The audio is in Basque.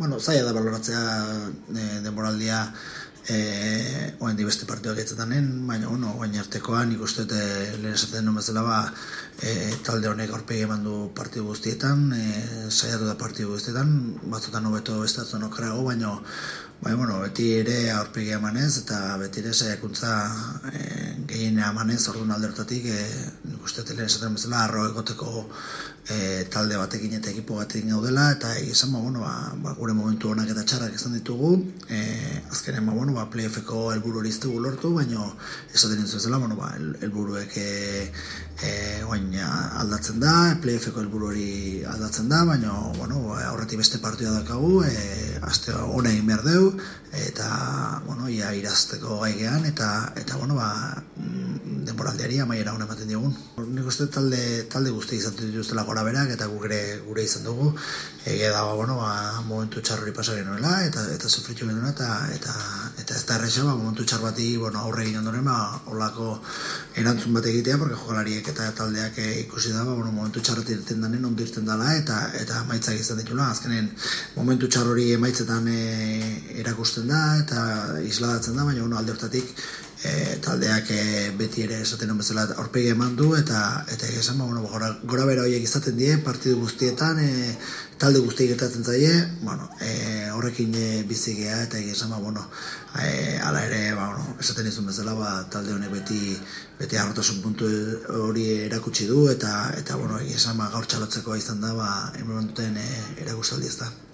Bueno, zaila da baloratzea e, denboraldia e, oen di beste partioak etzetanen, baina bueno, oen artekoan nik uste e, lehen esaten nuen bezala ba, e, talde honek aurpegi eman du partidu guztietan, e, saiatu da partidu guztietan, batzutan hobeto bestatzen okrago, baina Bai, bueno, beti ere aurpegia emanez eta beti ere saiakuntza e, gehien emanez orduan aldertatik e, nik uste tele esaten bezala arro egoteko e, talde batekin eta ekipo batekin gaudela eta egizan, ba, bueno, ba, ba, gure momentu honak eta txarrak izan ditugu e, azkenen, ba, bueno, ba, playoffeko elburu hori lortu, baina esaten nintzen bezala, bueno, ba, el, elburuek e, e, aldatzen da, playoffeko elburu hori aldatzen da, baina, bueno, aurretik beste partida dakagu, e, aste hona egin behar deu, eta bueno, ia irazteko gaigean eta eta bueno, ba mm, denboraldiari amaiera ona ematen diogun. Nik uste talde talde guzti izan dituztela gora berak eta guk ere gure izan dugu. Ege da ba, bueno, ba, momentu txarrori pasa genuela eta eta sufritu genuela eta eta eta ez da erresa ba, momentu txar bati, bueno, aurre egin ondoren ba holako erantzun bat egitea porque jokalariek eta taldeak eh, ikusi da ba, bueno, momentu txarrati irten danen ondo irten dala eta eta emaitzak izan ditula. Azkenen momentu txarrori emaitzetan e, erakusten da eta isladatzen da, baina bueno, alde hortatik e, taldeak e, beti ere esaten bezala aurpegi eman du eta eta esan ba, bueno, gora, gora bera horiek izaten die partidu guztietan e, talde guzti gertatzen zaie bueno, e, horrekin e, bizi gea eta esan ba, bueno, e, ala ere ba, bueno, esaten izun bezala ba, talde honek beti beti arrotasun puntu hori erakutsi du eta eta bueno, esan ba, gaur txalotzeko izan da ba, hemen duten e, erakustaldi ez da.